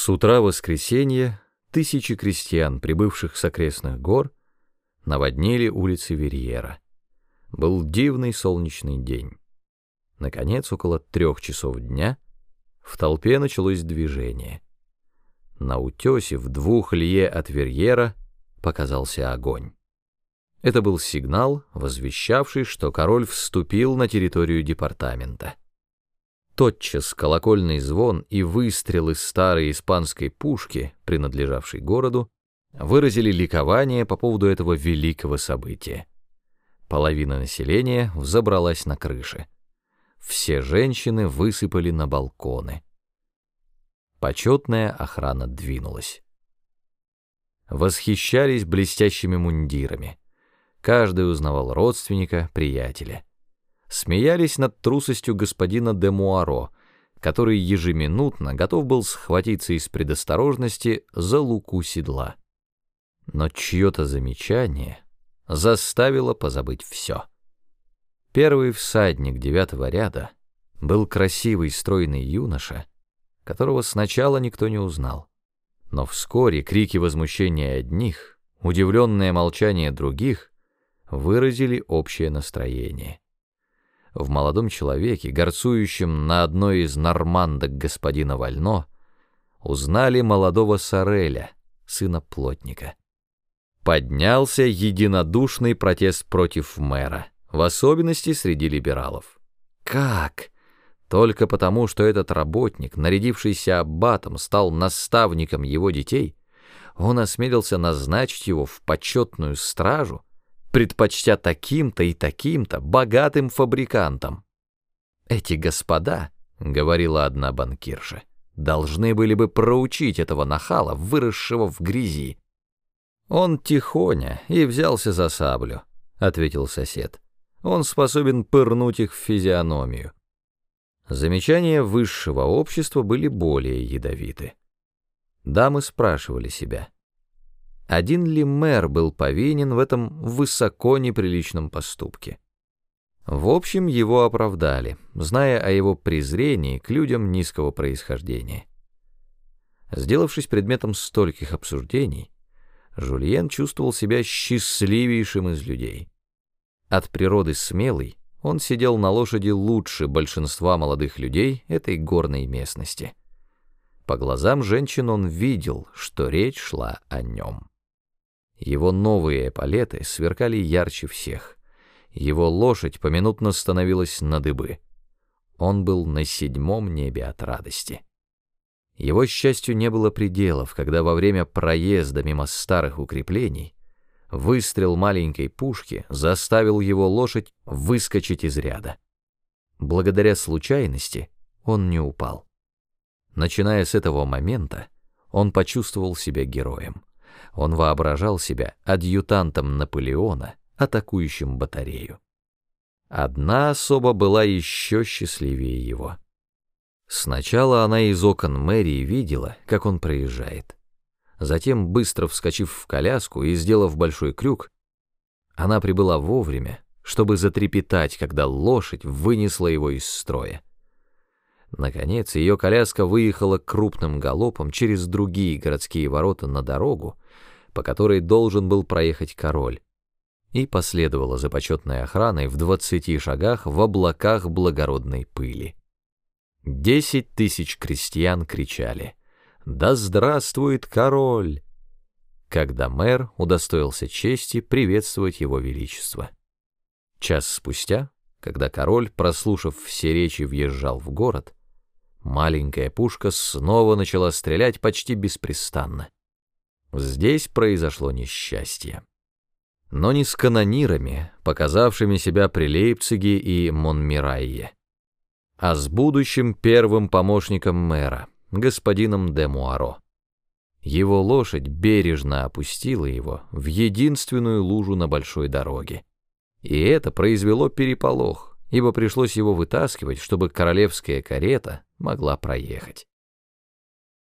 С утра воскресенья тысячи крестьян, прибывших с окрестных гор, наводнили улицы Верьера. Был дивный солнечный день. Наконец, около трех часов дня в толпе началось движение. На утесе в двух лье от Верьера показался огонь. Это был сигнал, возвещавший, что король вступил на территорию департамента. Тотчас колокольный звон и выстрел из старой испанской пушки, принадлежавшей городу, выразили ликование по поводу этого великого события. Половина населения взобралась на крыши. Все женщины высыпали на балконы. Почетная охрана двинулась. Восхищались блестящими мундирами. Каждый узнавал родственника, приятеля смеялись над трусостью господина де Муаро, который ежеминутно готов был схватиться из предосторожности за луку седла. Но чье-то замечание заставило позабыть все. Первый всадник девятого ряда был красивый стройный юноша, которого сначала никто не узнал. Но вскоре крики возмущения одних, удивленное молчание других выразили общее настроение в молодом человеке, горцующем на одной из нормандок господина Вально, узнали молодого Сареля, сына плотника. Поднялся единодушный протест против мэра, в особенности среди либералов. Как? Только потому, что этот работник, нарядившийся аббатом, стал наставником его детей, он осмелился назначить его в почетную стражу, предпочтя таким-то и таким-то богатым фабрикантам. «Эти господа», — говорила одна банкирша, — «должны были бы проучить этого нахала, выросшего в грязи». «Он тихоня и взялся за саблю», — ответил сосед. «Он способен пырнуть их в физиономию». Замечания высшего общества были более ядовиты. Дамы спрашивали себя — один ли мэр был повинен в этом высоко неприличном поступке. В общем, его оправдали, зная о его презрении к людям низкого происхождения. Сделавшись предметом стольких обсуждений, Жульен чувствовал себя счастливейшим из людей. От природы смелый, он сидел на лошади лучше большинства молодых людей этой горной местности. По глазам женщин он видел, что речь шла о нем. Его новые эполеты сверкали ярче всех. Его лошадь поминутно становилась на дыбы. Он был на седьмом небе от радости. Его счастью не было пределов, когда во время проезда мимо старых укреплений выстрел маленькой пушки заставил его лошадь выскочить из ряда. Благодаря случайности он не упал. Начиная с этого момента, он почувствовал себя героем. Он воображал себя адъютантом Наполеона, атакующим батарею. Одна особа была еще счастливее его. Сначала она из окон мэрии видела, как он проезжает. Затем, быстро вскочив в коляску и сделав большой крюк, она прибыла вовремя, чтобы затрепетать, когда лошадь вынесла его из строя. Наконец, ее коляска выехала крупным галопом через другие городские ворота на дорогу, по которой должен был проехать король, и последовала за почетной охраной в двадцати шагах в облаках благородной пыли. Десять тысяч крестьян кричали «Да здравствует король!» когда мэр удостоился чести приветствовать его величество. Час спустя, когда король, прослушав все речи, въезжал в город, маленькая пушка снова начала стрелять почти беспрестанно. Здесь произошло несчастье. Но не с канонирами, показавшими себя при Лейпциге и Монмирайе, а с будущим первым помощником мэра, господином де Муаро. Его лошадь бережно опустила его в единственную лужу на большой дороге. И это произвело переполох, ибо пришлось его вытаскивать, чтобы королевская карета могла проехать.